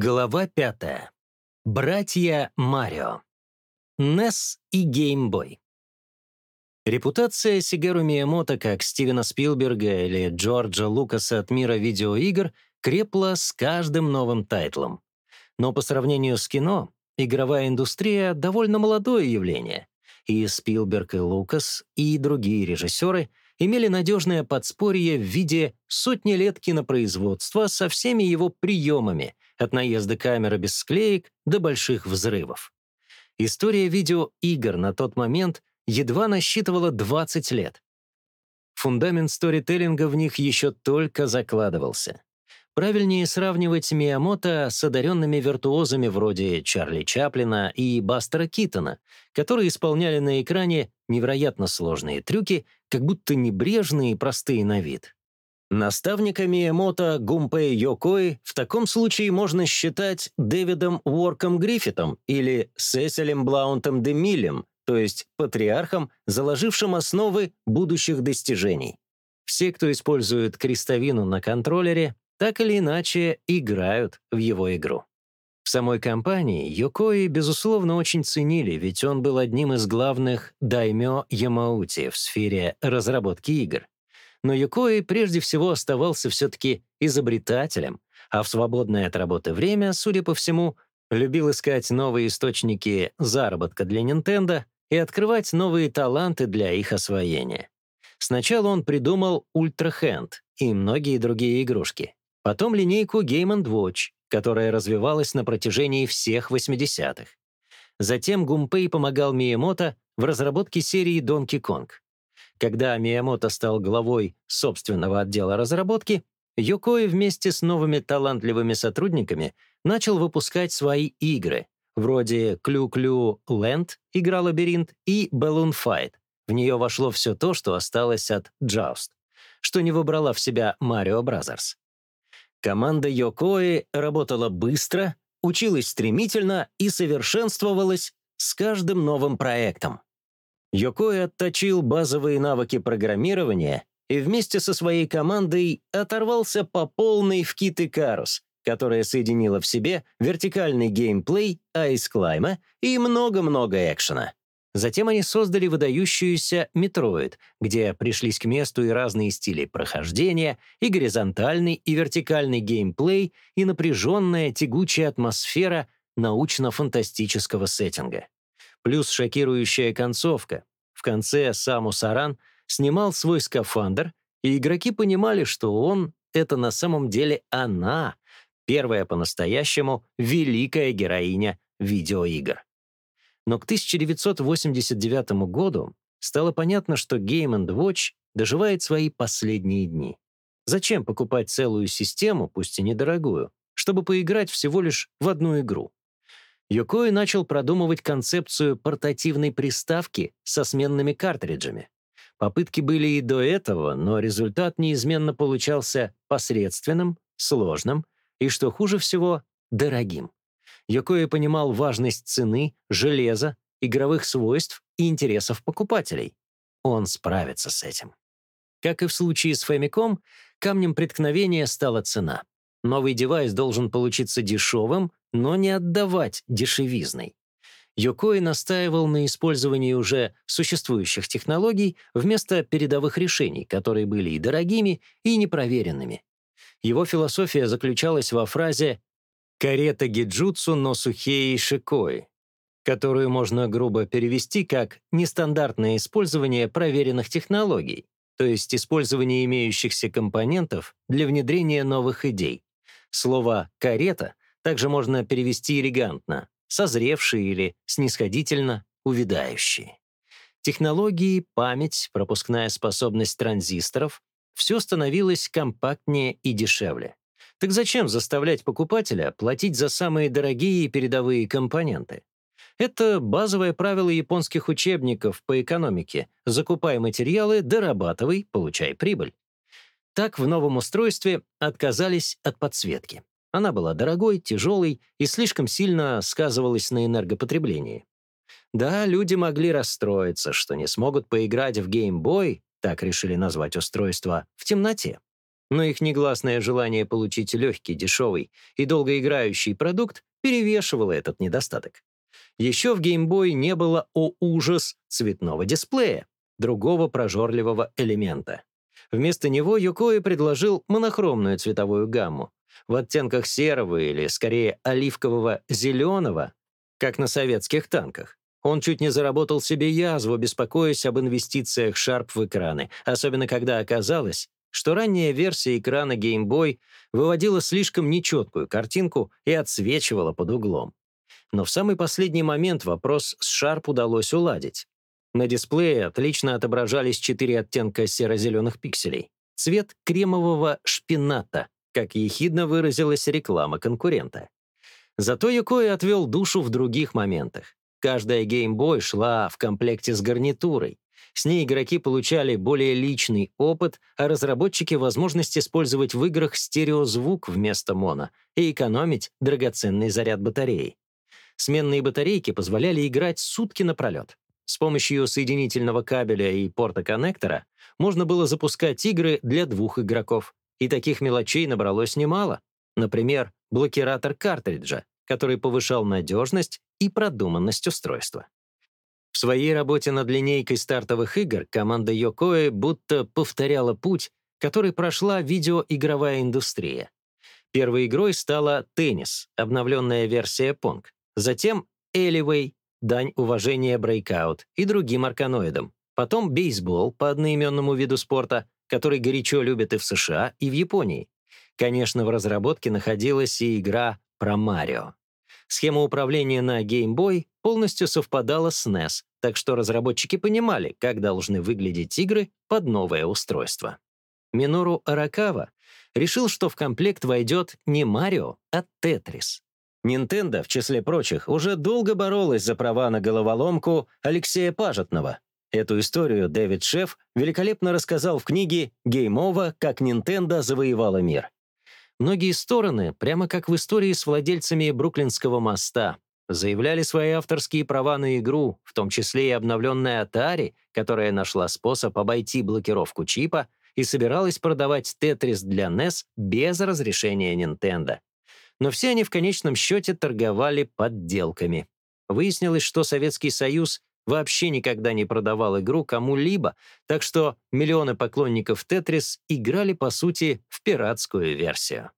Глава пятая. Братья Марио. NES и Boy. Репутация Сигару Миямото как Стивена Спилберга или Джорджа Лукаса от мира видеоигр крепла с каждым новым тайтлом. Но по сравнению с кино, игровая индустрия — довольно молодое явление, и Спилберг и Лукас, и другие режиссеры имели надежное подспорье в виде сотни лет кинопроизводства со всеми его приемами — от наезда камеры без склеек до больших взрывов. История видеоигр на тот момент едва насчитывала 20 лет. Фундамент сторителлинга в них еще только закладывался. Правильнее сравнивать Миямото с одаренными виртуозами вроде Чарли Чаплина и Бастера Китона, которые исполняли на экране невероятно сложные трюки, как будто небрежные и простые на вид. Наставниками Эмота Гумпэй Йокой в таком случае можно считать Дэвидом Уорком Гриффитом или Сесилем Блаунтом де Миллем, то есть патриархом, заложившим основы будущих достижений. Все, кто использует крестовину на контроллере, так или иначе играют в его игру. В самой компании Йокои, безусловно, очень ценили, ведь он был одним из главных даймё Ямаути в сфере разработки игр но Юкои прежде всего оставался все-таки изобретателем, а в свободное от работы время, судя по всему, любил искать новые источники заработка для Nintendo и открывать новые таланты для их освоения. Сначала он придумал Ultra Hand и многие другие игрушки. Потом линейку Game Watch, которая развивалась на протяжении всех 80-х. Затем Гумпей помогал Миямото в разработке серии Donkey Kong. Когда Миямото стал главой собственного отдела разработки, Йокои вместе с новыми талантливыми сотрудниками начал выпускать свои игры, вроде «Clu Clu Land» игра «Лабиринт» и «Balloon Fight». В нее вошло все то, что осталось от «Joust», что не вобрала в себя «Mario Brothers». Команда Йокои работала быстро, училась стремительно и совершенствовалась с каждым новым проектом. Йокои отточил базовые навыки программирования и вместе со своей командой оторвался по полной в Kid Icarus, которая соединила в себе вертикальный геймплей, Ice Climber и много-много экшена. Затем они создали выдающуюся Metroid, где пришлись к месту и разные стили прохождения, и горизонтальный, и вертикальный геймплей, и напряженная, тягучая атмосфера научно-фантастического сеттинга плюс шокирующая концовка. В конце Самус Аран снимал свой скафандр, и игроки понимали, что он — это на самом деле она, первая по-настоящему великая героиня видеоигр. Но к 1989 году стало понятно, что Game Watch доживает свои последние дни. Зачем покупать целую систему, пусть и недорогую, чтобы поиграть всего лишь в одну игру? Юкои начал продумывать концепцию портативной приставки со сменными картриджами. Попытки были и до этого, но результат неизменно получался посредственным, сложным и, что хуже всего, дорогим. Йокои понимал важность цены, железа, игровых свойств и интересов покупателей. Он справится с этим. Как и в случае с Famicom, камнем преткновения стала цена. Новый девайс должен получиться дешевым, но не отдавать дешевизной. Йокой настаивал на использовании уже существующих технологий вместо передовых решений, которые были и дорогими, и непроверенными. Его философия заключалась во фразе «карета гиджутсу но сухей шикой», которую можно грубо перевести как «нестандартное использование проверенных технологий», то есть использование имеющихся компонентов для внедрения новых идей. Слово «карета» также можно перевести элегантно, созревший или снисходительно увядающий. Технологии, память, пропускная способность транзисторов — все становилось компактнее и дешевле. Так зачем заставлять покупателя платить за самые дорогие передовые компоненты? Это базовое правило японских учебников по экономике. Закупай материалы, дорабатывай, получай прибыль. Так в новом устройстве отказались от подсветки. Она была дорогой, тяжелой и слишком сильно сказывалась на энергопотреблении. Да, люди могли расстроиться, что не смогут поиграть в Boy, так решили назвать устройство, в темноте. Но их негласное желание получить легкий, дешевый и долгоиграющий продукт перевешивало этот недостаток. Еще в Game не было, о ужас, цветного дисплея, другого прожорливого элемента. Вместо него Юкои предложил монохромную цветовую гамму в оттенках серого или, скорее, оливкового зеленого, как на советских танках. Он чуть не заработал себе язву, беспокоясь об инвестициях Sharp в экраны, особенно когда оказалось, что ранняя версия экрана Game Boy выводила слишком нечеткую картинку и отсвечивала под углом. Но в самый последний момент вопрос с Sharp удалось уладить. На дисплее отлично отображались четыре оттенка серо-зеленых пикселей. Цвет кремового шпината, как ехидно выразилась реклама конкурента. Зато Юкой отвел душу в других моментах. Каждая Game Boy шла в комплекте с гарнитурой. С ней игроки получали более личный опыт, а разработчики — возможность использовать в играх стереозвук вместо моно и экономить драгоценный заряд батареи. Сменные батарейки позволяли играть сутки напролет. С помощью соединительного кабеля и порта-коннектора можно было запускать игры для двух игроков. И таких мелочей набралось немало. Например, блокиратор картриджа, который повышал надежность и продуманность устройства. В своей работе над линейкой стартовых игр команда Йокоэ будто повторяла путь, который прошла видеоигровая индустрия. Первой игрой стала «Теннис», обновленная версия Pong. Затем «Элливей», дань уважения Breakout и другим арканоидам. Потом бейсбол по одноименному виду спорта, который горячо любят и в США, и в Японии. Конечно, в разработке находилась и игра про Марио. Схема управления на Game Boy полностью совпадала с NES, так что разработчики понимали, как должны выглядеть игры под новое устройство. Минору Аракава решил, что в комплект войдет не Марио, а Тетрис. Nintendo, в числе прочих, уже долго боролась за права на головоломку Алексея Пажетного. Эту историю Дэвид Шеф великолепно рассказал в книге «Game Over. Как Nintendo завоевала мир». Многие стороны, прямо как в истории с владельцами Бруклинского моста, заявляли свои авторские права на игру, в том числе и обновленная Atari, которая нашла способ обойти блокировку чипа и собиралась продавать Tetris для NES без разрешения Nintendo. Но все они в конечном счете торговали подделками. Выяснилось, что Советский Союз вообще никогда не продавал игру кому-либо, так что миллионы поклонников Тетрис играли, по сути, в пиратскую версию.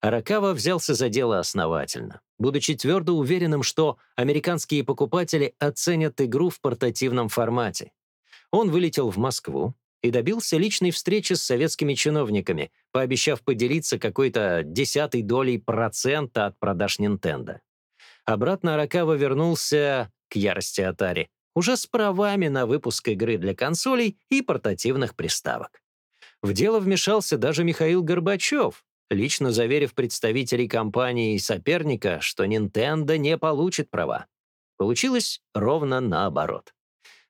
Аракава взялся за дело основательно, будучи твердо уверенным, что американские покупатели оценят игру в портативном формате. Он вылетел в Москву и добился личной встречи с советскими чиновниками, пообещав поделиться какой-то десятой долей процента от продаж Nintendo. Обратно Аракава вернулся к ярости Atari, уже с правами на выпуск игры для консолей и портативных приставок. В дело вмешался даже Михаил Горбачев, лично заверив представителей компании и соперника, что Nintendo не получит права. Получилось ровно наоборот.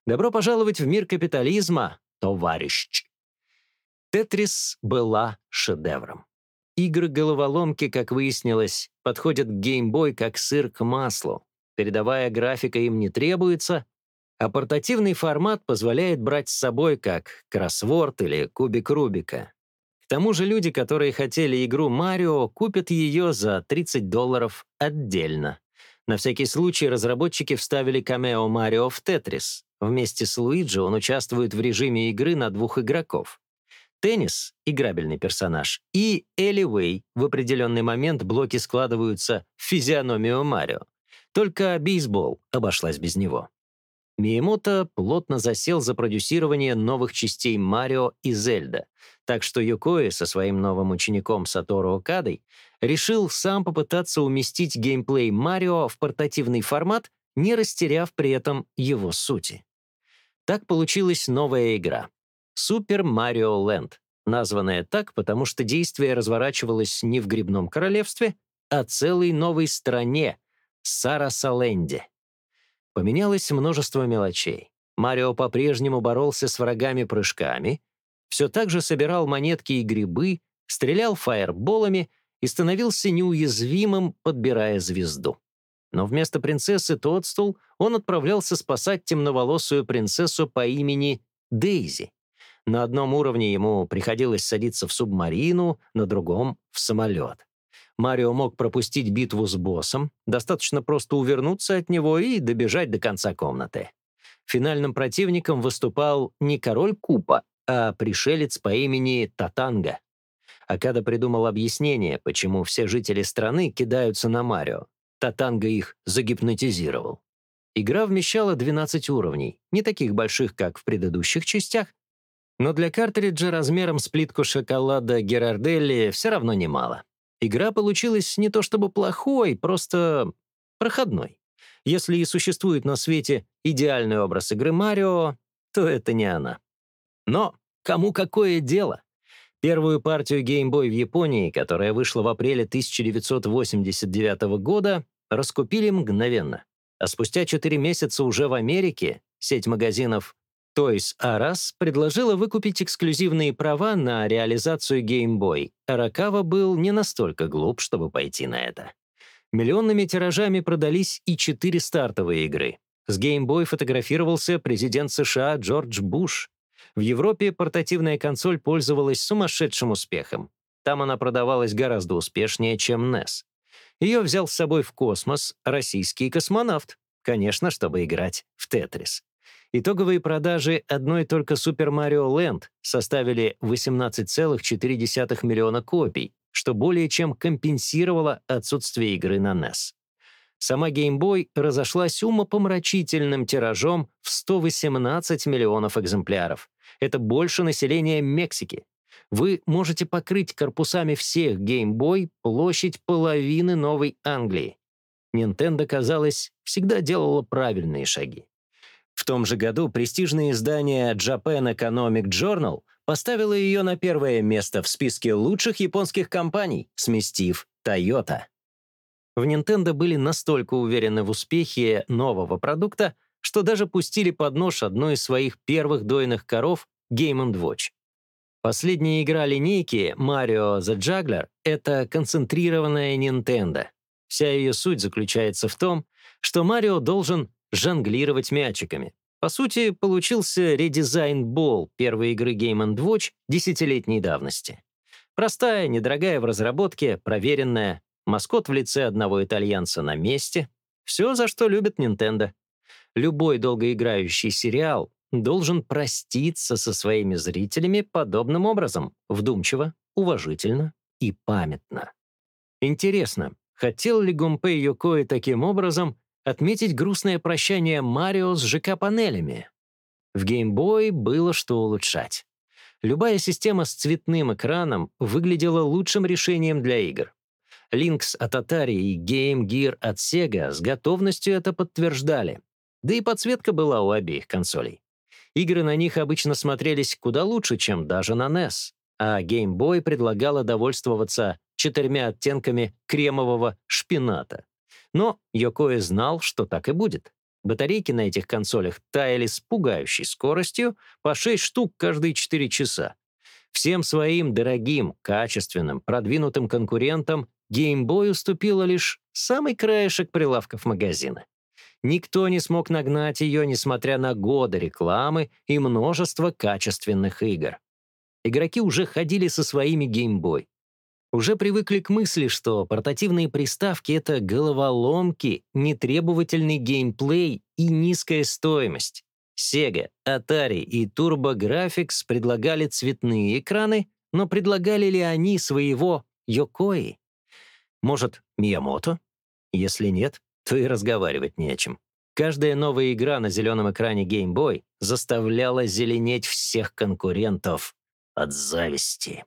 Добро пожаловать в мир капитализма, товарищ. Тетрис была шедевром. Игры-головоломки, как выяснилось, подходят к Boy как сыр к маслу. Передовая графика им не требуется, а портативный формат позволяет брать с собой как кроссворд или кубик Рубика. К тому же люди, которые хотели игру Марио, купят ее за 30 долларов отдельно. На всякий случай разработчики вставили камео Марио в Тетрис. Вместе с Луиджи он участвует в режиме игры на двух игроков. Теннис — играбельный персонаж, и Элли Уэй в определенный момент блоки складываются в физиономию Марио. Только бейсбол обошлась без него. Миемото плотно засел за продюсирование новых частей Марио и Зельда, так что Юкои со своим новым учеником Сатору Окадой решил сам попытаться уместить геймплей Марио в портативный формат, не растеряв при этом его сути. Так получилась новая игра — Super Mario Land, названная так, потому что действие разворачивалось не в Грибном Королевстве, а целой новой стране — Сарасаленде. Поменялось множество мелочей. Марио по-прежнему боролся с врагами прыжками, все так же собирал монетки и грибы, стрелял фаерболами и становился неуязвимым, подбирая звезду. Но вместо принцессы Тодстул он отправлялся спасать темноволосую принцессу по имени Дейзи. На одном уровне ему приходилось садиться в субмарину, на другом — в самолет. Марио мог пропустить битву с боссом, достаточно просто увернуться от него и добежать до конца комнаты. Финальным противником выступал не король Купа, а пришелец по имени Татанга. Акада придумал объяснение, почему все жители страны кидаются на Марио. Татанга их загипнотизировал. Игра вмещала 12 уровней, не таких больших, как в предыдущих частях, но для картриджа размером с плитку шоколада Герарделли все равно немало. Игра получилась не то чтобы плохой, просто проходной. Если и существует на свете идеальный образ игры Марио, то это не она. Но кому какое дело? Первую партию Game Boy в Японии, которая вышла в апреле 1989 года, раскупили мгновенно. А спустя 4 месяца уже в Америке сеть магазинов Toys R Us предложила выкупить эксклюзивные права на реализацию Game Boy. Аракава был не настолько глуп, чтобы пойти на это. Миллионными тиражами продались и четыре стартовые игры. С Game Boy фотографировался президент США Джордж Буш. В Европе портативная консоль пользовалась сумасшедшим успехом. Там она продавалась гораздо успешнее, чем NES. Ее взял с собой в космос российский космонавт, конечно, чтобы играть в «Тетрис». Итоговые продажи одной только Super Mario Land составили 18,4 миллиона копий, что более чем компенсировало отсутствие игры на NES. Сама Game Boy разошлась умопомрачительным тиражом в 118 миллионов экземпляров. Это больше населения Мексики. Вы можете покрыть корпусами всех Game Boy площадь половины Новой Англии. Nintendo, казалось, всегда делала правильные шаги. В том же году престижное издание Japan Economic Journal поставило ее на первое место в списке лучших японских компаний, сместив Toyota. В Nintendo были настолько уверены в успехе нового продукта, что даже пустили под нож одну из своих первых дойных коров Game Watch. Последняя игра линейки Mario the Juggler — это концентрированная Nintendo. Вся ее суть заключается в том, что Марио должен жонглировать мячиками. По сути, получился редизайн Ball первой игры Game Watch десятилетней давности. Простая, недорогая в разработке, проверенная, маскот в лице одного итальянца на месте. Все, за что любит Nintendo. Любой долгоиграющий сериал должен проститься со своими зрителями подобным образом, вдумчиво, уважительно и памятно. Интересно, хотел ли Гумпей Йокои таким образом отметить грустное прощание Марио с ЖК-панелями. В Game Boy было что улучшать. Любая система с цветным экраном выглядела лучшим решением для игр. Lynx от Atari и Game Gear от Sega с готовностью это подтверждали. Да и подсветка была у обеих консолей. Игры на них обычно смотрелись куда лучше, чем даже на NES, а Game Boy предлагала довольствоваться четырьмя оттенками кремового шпината. Но Йокоэ знал, что так и будет. Батарейки на этих консолях таяли с пугающей скоростью по 6 штук каждые 4 часа. Всем своим дорогим, качественным, продвинутым конкурентам Game Boy уступила лишь самый краешек прилавков магазина. Никто не смог нагнать ее, несмотря на годы рекламы и множество качественных игр. Игроки уже ходили со своими Game Boy уже привыкли к мысли, что портативные приставки — это головоломки, нетребовательный геймплей и низкая стоимость. Sega, Atari и TurboGrafx предлагали цветные экраны, но предлагали ли они своего Йокои? Может, Миямото? Если нет, то и разговаривать не о чем. Каждая новая игра на зеленом экране Game Boy заставляла зеленеть всех конкурентов от зависти.